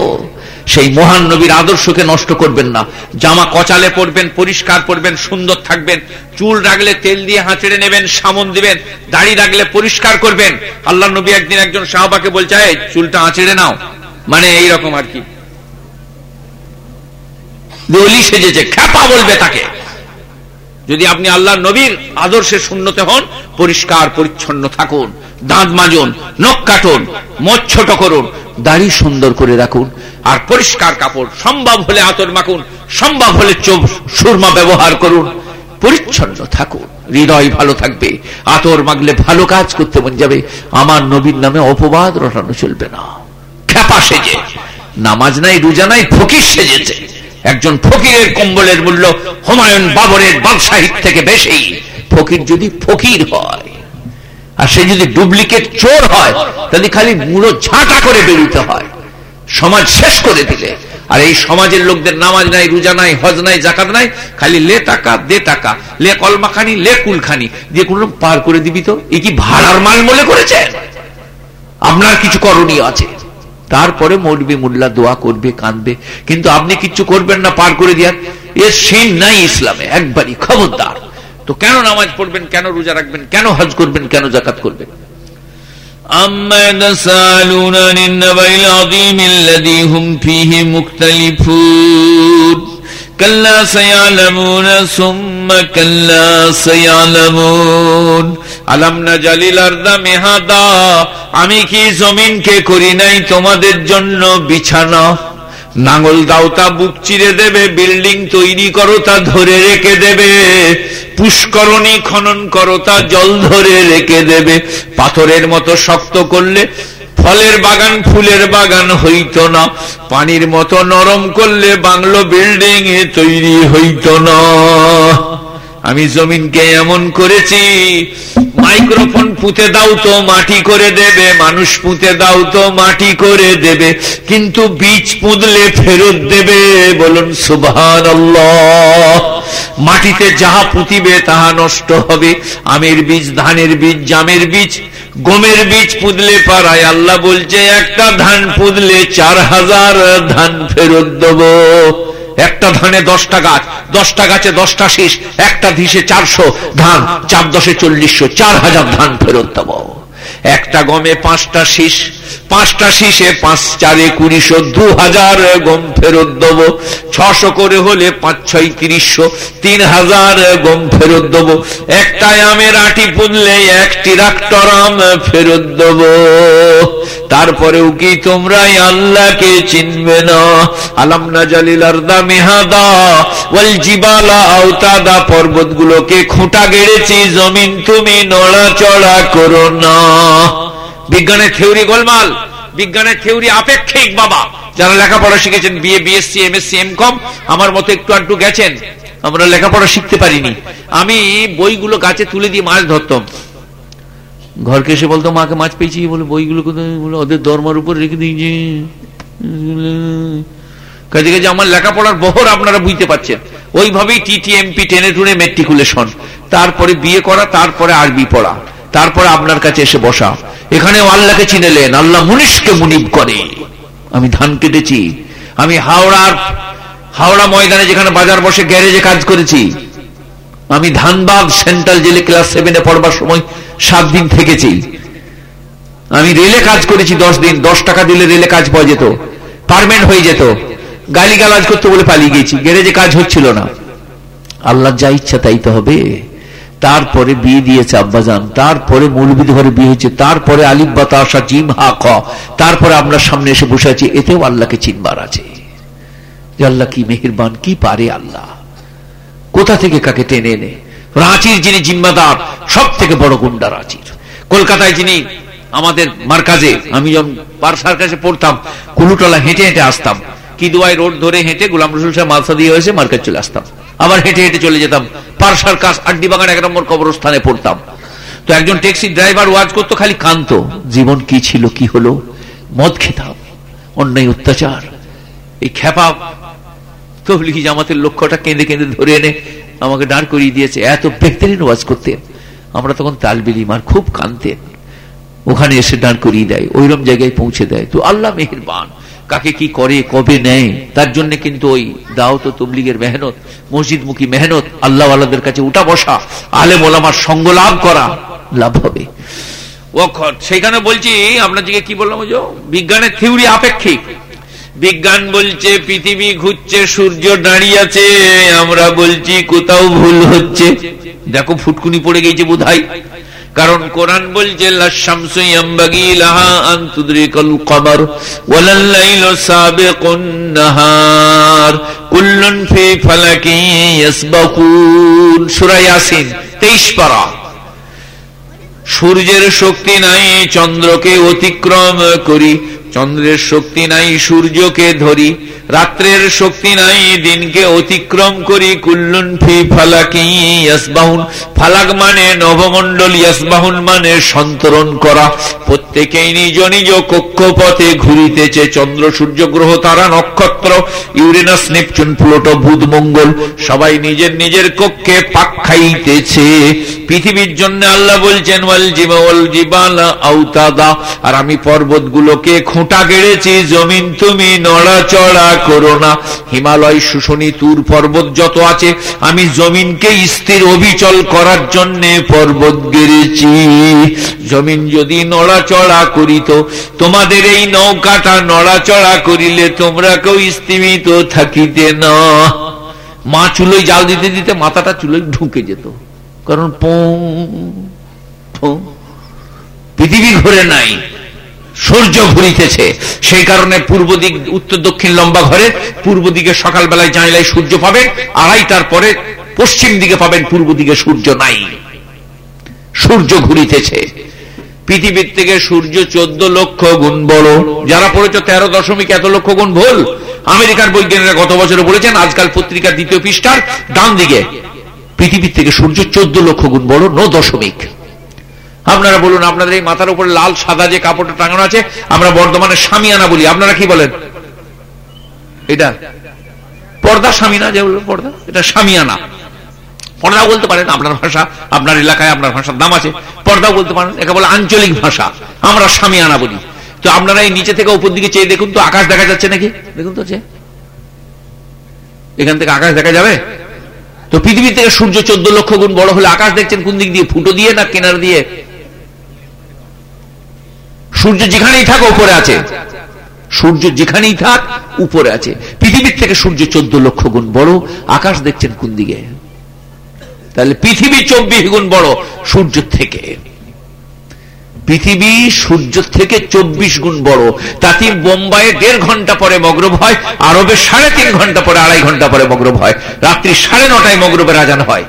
S3: সেই মহান নবীর আদর্শকে নষ্ট করবেন না। জামা কচালে পরবেন, পরিষ্কার পরবেন, সুন্দর থাকবেন। চুল রাখলে তেল দিয়ে হাঁচড়ে নেবেন, সামন দিবেন, দাড়ি রাখলে পরিষ্কার করবেন। আল্লাহ নবী একদিন একজন সাহবাকে বলছে চুলটা হাঁচড়ে নাও। মানে এইরকম আর কি। অলি সেজেছে খ্যাপা বলবে তাকে। যদি আপনি আল্লাহ নবীর আদর্শে শূন্যতে হন, পরিষ্কার, পরিচ্ছন্ন থাকুন, দাঁত মাজুন, নখ কাটুন, মদ ছোট করুন, দাড়ি সুন্দর করে রাখুন, আর পরিষ্কার কাপড় সম্ভব হলে আতর মাখুন, সম্ভব হলে চোখ সুরমা ব্যবহার করুন, পরিচ্ছন্ন থাকুন, হৃদয় ভালো থাকবে, আতর মাগলে ভালো কাজ করতে মন যাবে, আমার নবীর নামে অপবাদ রটানো চলবে না। খ্যাপা সেজে, নামাজ নাই, রোজা নাই, ফকির সেজেছে। একজন ফকিরের কম্বলের মূল্য হুমায়ুন বাবরের বাদশাহিদ থেকে বেশি। ফকির যদি ফকির হয়, আর সে যদি ডুপ্লিকেট চোর হয়, তাহলে খালি মুড়ো ঝাঁটা করে বেরোতে হয়। সমাজ শেষ করে দিলে। আর এই সমাজের লোকদের নামাজ নাই, রোজা নাই, হজ নাই জাকাত নাই, খালি লে টাকা, দে টাকা, লে কলমাখানি, লে কুলখানি, দিয়ে কোন পার করে দিবি তো? এ কি ভাড়ার মাল মনে করেছে আপনার কিছু করণীয় আছে। তারপরে মৌলবি মোল্লা দোয়া করবে কাঁদবে কিন্তু আপনি কিচ্ছু করবেন না পার করে দিয়ার এর সিন নাই ইসলামে একবারই খবরদার তো কেন নামাজ পড়বেন কেন রোজা রাখবেন কেন হজ করবেন কেন জাকাত করবেন أما يتساءلون عن النبأ العظيم الذي هم فيه مختلفون كلا سيعلمون ثم كلا سيعلمون আলাম নাজালিল আরদা মেহাদা আমি কি জমিনকে করি নাই তোমাদের জন্য বিছানা নাঙ্গল দাও তা বুক চিরে দেবে বিল্ডিং তৈরি করো তা ধরে রেখে দেবে পুষ্করণী খনন করো তা জল ধরে রেখে দেবে পাথরের মতো শক্ত করলে ফলের বাগান, ফুলের বাগান হইত না। পানির মতো নরম করলে বাংলো বিল্ডিং এ তৈরি হইত না। আমি জমিনকে এমন করেছি মাইক্রোফোন পুঁতে দাও তো, মাটি করে দেবে, মানুষ পুঁতে দাও তো, মাটি করে দেবে, কিন্তু বীজ পুঁতলে ফেরত দেবে, বলুন সুভান মাটিতে যাহা পুঁতিবে, তাহা নষ্ট হবে। আমের বীজ, ধানের বীজ, জামের বীজ গমের বীজ পুদলে পাড়ায় আল্লাহ বলছে, একটা ধান পুদলে চার হাজার ধান ফেরত দেব। একটা ধানে দশটা গাছ, দশটা গাছে দশটা শীষ, একটা ধিসে চারশো ধান, চার দশে চল্লিশশো, চার হাজার ধান ফেরত দেব। একটা গমে পাঁচটা শীষ, পাঁচটা শীষে পাঁচ চারে কুড়িশো, দু হাজার গম ফেরত দেব। ছশো করে হলে পাঁচ ছয় তিরিশশো, তিন হাজার গম ফেরত দেব। একটা আমের আটি পুনলে একটি ট্রাক্টর আম ফেরত দেব। তারপরেও কি তোমরাই আল্লাহকে চিনবে না? আলাম না জালিল আরদা মেহাদা ওয়াল জিবালা আওতাদা, পর্বতগুলোকে খুঁটা গেড়েছি, জমিন তুমি নড়াচড়া করো না। বিজ্ঞানের থিওরি গোলমাল, বিজ্ঞানের থিওরি আপেক্ষিক, বাবা। যারা লেখাপড়া শিখেছেন, BA, BSc, MSc M Com আমার মতো একটু আধটু গেছেন, আমরা লেখাপড়া শিখতে পারিনি। আমি বইগুলো গাছে তুলে দিয়ে মাছ ধরতাম। ঘরকে এসে বলতো, মাকে মাছ পেয়েছি বলে, বইগুলো ওদের দরমার উপর রেখে দিয়েছে। কাজে কাজে আমার লেখাপড়ার বহর আপনারা বুঝতে পারছেন। ওইভাবেই টিটিএমপি টেনে টুনে মেট্রিকুলেশন। তারপরে বিয়ে করা, তারপরে আরবি পড়া, তারপরে আপনার কাছে এসে বসা। এখানে আল্লাহকে চিনেলেন আল্লাহ মুনিশকে মুনিব করে। আমি ধান কেটেছি। আমি হাওড়ার হাওড়া ময়দানে যেখানে বাজার বসে গ্যারেজে কাজ করেছি। আমি ধানবাগ সেন্ট্রাল জেলে ক্লাস সেভেনে পড়বার সময় সাত দিন থেকেছি। আমি রেলে কাজ করেছি দশ দিন, দশ টাকা দিলে রেলে কাজ পাওয়া যেত পারমেন্ট হয়ে যেত। গালি গালাজ করতে বলে পালিয়ে গেছি গ্যারেজে কাজ হচ্ছিল না। আল্লাহ যা ইচ্ছা তাই তো হবে। তারপরে বিয়ে দিয়েছে আব্বাজান, তারপরে মৌলবিদ ঘরে বিয়ে হয়েছে, তারপরে আলিফ বাতাসা জিম হা খ তারপরে আমরা সামনে এসে বসে আছি, এতেও আল্লাহকে চিনবার আছে। আল্লাহ কি মেহেরবান, কি পারে আল্লাহ। কোথা থেকে কাকে টেনে এনে? রাঁচির যিনি জিম্মাদার সব থেকে বড় গুন্ডা রাঁচির। কলকাতায় যিনি আমাদের মার্কাজে, আমি যখন পারসার কাছে পড়তাম, কুলুটলা হেঁটে হেঁটে আসতাম। কিদুয়াই রোড ধরে হেঁটে গোলাম রসুল সাহেব মালসা দিয়ে হয়েছে মার্কেট চলে আসতাম। আবার হেঁটে হেঁটে চলে যেতাম। পার্সার কাজ আড্ডি বাগান এক নম্বর কবরস্থানে পড়তাম। তো একজন ট্যাক্সি ড্রাইভার ওয়াজ করতো, খালি কান্ত জীবন কি ছিল, কি হলো? মদ খেতাম, অন্যায় অত্যাচার, এই খেপা তবলিগি জামাতের লক্ষ্যটা কেঁদে কেঁদে ধরে এনে আমাকে দাঁড় করিয়ে দিয়েছে। এত বেহতরিন ওয়াজ করতেন আমরা তখন তালবিলি মার খুব কানতেন ওখানে এসে দাঁড় করিয়ে দেয় ওইরকম জায়গায় পৌঁছে দেয়। তো আল্লাহ মেহেরবান। কাকে কি করে, কবে নেয়, তার জন্য কিন্তু ওই দাওত তবলিগের মেহনত, মসজিদমুখী মেহনত আল্লাহ আল্লাহদের কাছে উঠা বসা আলে মোলামার সঙ্গ লাভ করা, লাভ হবে। সেখানে বলছি আপনার দিকে কি বললাম বিজ্ঞানের থিওরি আপেক্ষিক। বিজ্ঞান বলছে, পৃথিবী ঘুরছে, সূর্য দাঁড়িয়ে আছে আমরা বলছি, কোথাও ভুল হচ্ছে। দেখো, ফুটকুনি পড়ে গেছে বোধ কারণ কোরআন বলছে সূর্যের শক্তি নাই, চন্দ্রকে অতিক্রম করি। চন্দ্রের শক্তি নাই সূর্যকে ধরি, রাত্রের শক্তি নাই দিনকে অতিক্রম করি, কুল্লুন ফি ফালাকি ইয়াসবাহুন। ফালাক মানে নবমণ্ডল, ইয়াসবাহুন মানে সন্তরণ করা। প্রত্যেকেই নিজ নিজ কক্ষপথে ঘুরিতেছে চন্দ্র, সূর্য, গ্রহ, তারা, নক্ষত্র, ইউরেনাস, নেপচুন, প্লুটো, বুধ, মঙ্গল। সবাই নিজের নিজের কক্ষে পাক খাইতেছে। পৃথিবীর জন্য আল্লাহ বলছেন, ওয়াল জিবা, ওয়াল জিবালা আউতাদা। আর আমি পর্বতগুলোকে খুঁটা গেড়েছি জমিন তুমি নড়াচড়া করো না। হিমালয় শুশনি তুর পর্বত যত আছে, আমি জমিনকে স্থির অবিচল করার জন্য পর্বত গেড়েছি। জমিন যদি নড়াচড়া করিত তোমাদের এই নৌকাটা নড়াচড়া করিলে তোমরা কেউ স্থিমিত থাকিতে না। মা চুলোয় জাল দিতে দিতে মাথাটা চুলোয় ঢুকে যেত। কারণ পৃথিবী ঘুরে নাই। সূর্য ঘুরিতেছে। সেই কারণে পূর্ব দিক, উত্তর, দক্ষিণ লম্বা ঘরে পূর্ব দিকে সকালবেলায় জানলায় সূর্য পাবেন, আড়াইটার পরে পশ্চিম দিকে পাবেন, পূর্ব দিকে সূর্য নাই। সূর্য ঘুরিতেছে। পৃথিবীর থেকে সূর্য চোদ্দ লক্ষ গুণ বড়। যারা পড়েছ তেরো দশমিক এত লক্ষ গুণ ভুল, আমেরিকার বৈজ্ঞানিকরা গত বছরে বলেছেন, আজকাল পত্রিকার দ্বিতীয় পৃষ্ঠার ডান দিকে পৃথিবীর থেকে সূর্য চোদ্দ লক্ষ গুণ বড়, ন দশমিক। আপনারা বলুন, আপনাদের এই মাথার উপর লাল সাদা যে কাপড়টা টাঙানো আছে, আমরা বর্ধমানে সামিয়ানা বলি। আপনারা কি বলেন? এটা পর্দা সামিনা যে পর্দা? এটা সামিয়ানা পর্দা বলতে পারেন, আপনার ভাষা, আপনার এলাকায় আপনার ভাষার দাম আছে। পর্দাও বলতে পারেন, একে বলে আঞ্চলিক ভাষা। আমরা সামিয়ানা বলি। তো আপনারা এই নিচে থেকে উপর দিকে চেয়ে দেখুন তো, আকাশ দেখা যাচ্ছে নাকি? দেখুন তো এখান থেকে আকাশ দেখা যাবে? তো পৃথিবী থেকে সূর্য চোদ্দ লক্ষ গুণ বড় হলে আকাশ দেখছেন কোন দিক দিয়ে? ফুটো দিয়ে না কেনার দিয়ে? সূর্য যেখানেই থাক, উপরে আছে। সূর্য যেখানেই থাক, উপরে আছে। পৃথিবীর থেকে সূর্য চোদ্দ লক্ষ গুণ বড়, আকাশ দেখছেন কোন দিকে? তাহলে পৃথিবী চব্বিশ গুণ বড় সূর্য থেকে। পৃথিবী সূর্য থেকে চব্বিশ গুণ বড়। তাতে বোম্বাইয়ে দেড় ঘণ্টা পরে মগরব হয়, আরবে সাড়ে তিন ঘণ্টা পরে, আড়াই ঘণ্টা পরে মগরব হয়। রাত্রি সাড়ে নটায় মগরবের আজান হয়।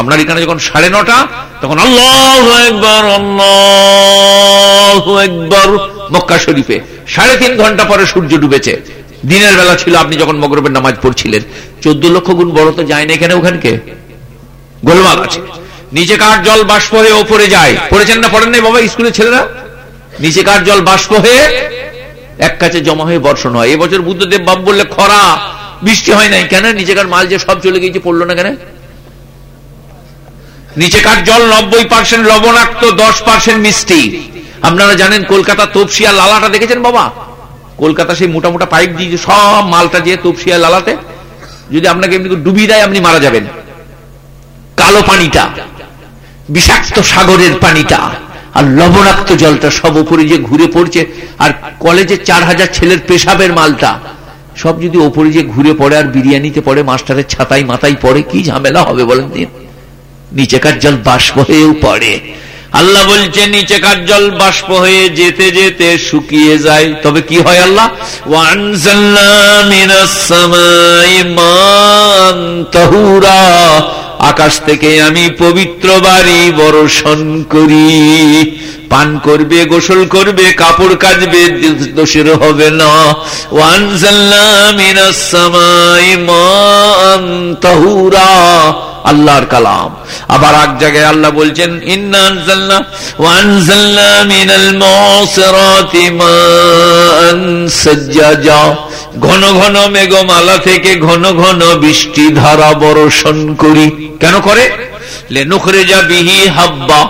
S3: আপনার এখানে যখন সাড়ে নটা, তখন আল্লাহ একবার একবার মক্কা শরীফে। সাড়ে তিন ঘণ্টা পরে সূর্য ডুবেছে। দিনের বেলা ছিল, আপনি যখন মগরবের নামাজ পড়ছিলেন। চোদ্দ লক্ষ গুণ বড় তো যায় না এখানে ওখানকে? গোলমাল আছে। নিচে কার জল বাষ্প হয়ে ওপরে যায়? পড়েছেন না, পড়েন নাই বাবা স্কুলের ছেলেরা? নিচে কার জল বাষ্প হয়ে এক কাছে জমা হয়ে বর্ষণ হয়? এবছর বুদ্ধদেব বাব বললে, খরা, বৃষ্টি হয় নাই কেন? নিচেকার মাল যে সব চলে গিয়েছে, পড়ল না কেন? নিচেকার জল নব্বই পার্সেন্ট লবণাক্ত দশ পার্সেন্ট মিষ্টি। আপনারা জানেন কলকাতা তপসিয়া লালাটা দেখেছেন বাবা? কলকাতা সেই মোটা মোটা পাইপ দিয়ে সব মালটা যে তপসিয়া লালাতে, যদি আপনাকে এমনি ডুবিয়ে দেয়, আপনি মারা যাবেন। কালো পানিটা, বিষাক্ত সাগরের পানিটা, আর লবণাক্ত জলটা সব উপরে যে ঘুরে পড়ছে, আর কলেজে চার হাজার ছেলের পেশাবের মালটা, সব যদি ওপরে যে ঘুরে পড়ে আর বিরিয়ানিতে পড়ে, মাস্টারের ছাতাই মাথায় পড়ে, কি ঝামেলা হবে বলেন দিন? নিচেকার জল বাষ্প হয়েও পড়ে। আল্লাহ বলছে, নিচেকার জল বাষ্প হয়ে যেতে যেতে শুকিয়ে যায়। তবে কি হয় আল্লাহ? আকাশ থেকে আমি পবিত্র বাড়ি বর্ষণ করি। পান করবে, গোসল করবে, কাপড় কাচবে দোষের হবে না। আল্লাহর কালাম। আবার এক জায়গায় আল্লাহ বলছেন ঘন ঘন মেঘমালা থেকে ঘন ঘন বৃষ্টি ধারা বর্ষণ করি। কেন করে? লেনুখরে যা বিহি হাব্বা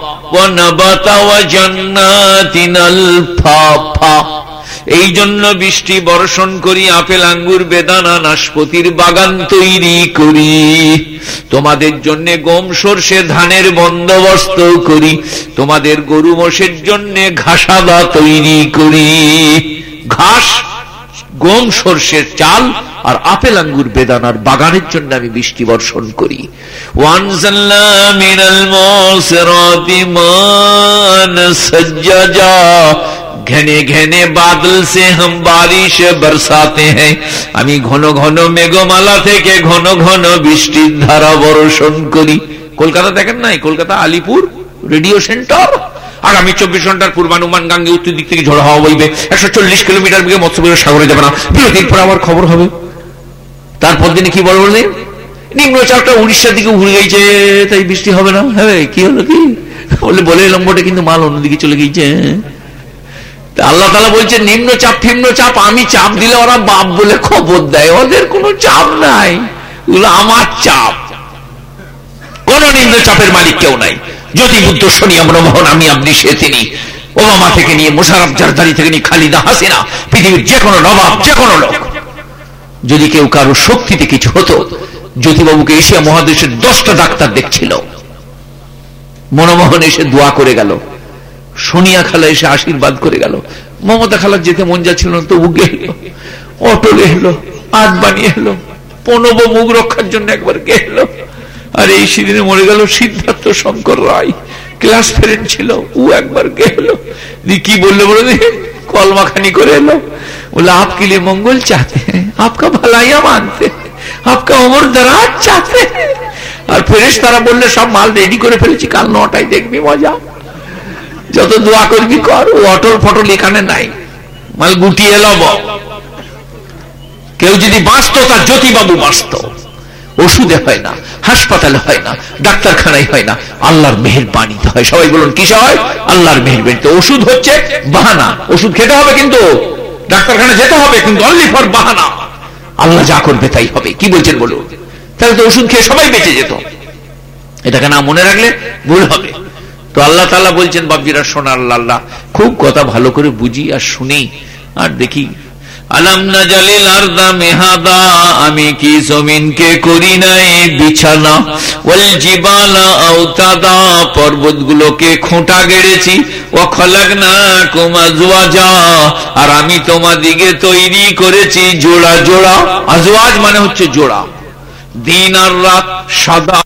S3: এই জন্য বৃষ্টি বর্ষণ করি, আপেল, আঙ্গুর, বেদানা, নাশপতির বাগান তৈরি করি। তোমাদের জন্য গম, সর্ষে, ধানের বন্দোবস্ত করি। তোমাদের গরু মোষের জন্য ঘাসাদা তৈরি করি। ঘাস, গম সর্ষের চাল আর আপেল, আঙ্গুর, বেদানার বাগানের জন্য আমি বৃষ্টি বর্ষণ করি। ঘেনে ঘেনে বাদল সে হম বারিশ বরসাতে হ্যাঁ আমি ঘন ঘন মেঘমালা থেকে ঘন ঘন বৃষ্টির ধারা বর্ষণ করি। কলকাতা দেখেন নাই? Kolkata Alipore radio centre. আগামী চব্বিশ ঘণ্টার পূর্বানুমান গাঙ্গে উত্তর দিক থেকে ঝড় হওয়া বইবে। একশো চল্লিশ কিলোমিটার বেগে মৎস্যপুরের সাগরে যাবে না। বিরতির পর আবার খবর হবে। তারপর দিনে কি বড় বললেন নিম্নচাপটা উড়িষ্যার দিকে ঘুরে গেছে, তাই বৃষ্টি হবে না। হ্যাঁ কি হলো কি? বলে বলে লম্বটে কিন্তু মাল অন্যদিকে চলে গেছে। আল্লাহ তালা বলছে, নিম্ন চাপ, ফিম্ন চাপ, আমি চাপ দিলে ওরা বাপ বলে খবর দেয়। ওদের কোনো চাপ নাই। আমার চাপ। কোন নিম্ন চাপের মালিক কেউ নাই। যদি বুদ্ধ শনি মোহন, আমি আপনি সে তিনি। ওবামা থেকে নিয়ে, মোশারফ জারদারি থেকে নিয়ে, খালিদা হাসিনা, পৃথিবীর যে কোনো নবাব যে কোনো লোক। যদি কেউ কারও শক্তিতে কিছু হতো, জ্যোতিবাবুকে এশিয়া মহাদেশের দশটা ডাক্তার দেখছিল। মনমোহন এসে দোয়া করে গেল। সোনিয়া খালা এসে আশীর্বাদ করে গেল। মমতা খালার যেতে মন যাচ্ছিল না, তবু গেল। অটলে এলো আধ বানিয়ে এলো পনব মুখ রক্ষার জন্য একবার গেল। আর এই সেদিনে মরে গেল সিদ্ধার্থ শঙ্কর রায়। ক্লাস ফ্রেন্ড ছিল, ও একবার গেল। দি কি বলল বলে কলমাখানি করে এলো। বলে আপকে লিয়ে মঙ্গল চাতে হ্যাঁ, আপকা ভালাইয়া মানতে, আপকা অমর দারাজ চাতে হ্যাঁ। আর ফেরেশ তারা বললে, সব মাল রেডি করে ফেলেছি, কাল নটায় দেখবি মজা। যত দোয়া করবি কর? ও অটল ফটল এখানে নাই। মাল গুটিয়ে লব। কেউ যদি বাঁচত, তার জ্যোতিবাবু বাঁচত। ওষুধে হয় না, হাসপাতালে হয় না, ডাক্তারখানায় হয় না। আল্লাহর মেহেরবানিতে হয়। সবাই বলুন কিসে হয় আল্লাহর মেহেরবানিতে ওষুধ হচ্ছে বাহানা। ওষুধ খেতে হবে কিন্তু। ডাক্তারখানা যেতে হবে কিন্তু অনলি ফর বাহানা। আল্লাহ যা করবে তাই হবে। কি বলছেন বলুন? তাহলে তো ওষুধ খেয়ে সবাই বেঁচে যেত। এটাকে না মনে রাখলে ভুল হবে। তো আল্লাহ তালা বলছেন বাবজিরা শোনা আল্লাহ আল্লাহ, খুব কথা ভালো করে বুঝি আর শুনি। আর দেখি, আলাম না মেহাদা, আমি কি জমিনকে করি নাই বিছানা? ওয়াল জিবালা আওতাদা, পর্বতগুলোকে খোঁটা গেড়েছি। ও খলাগনা কুমা জুয়াজা আর আমি তোমাদিকে তৈরি করেছি জোড়া জোড়া। আজওয়াজ মানে হচ্ছে জোড়া। দিন আর রাত সাদা।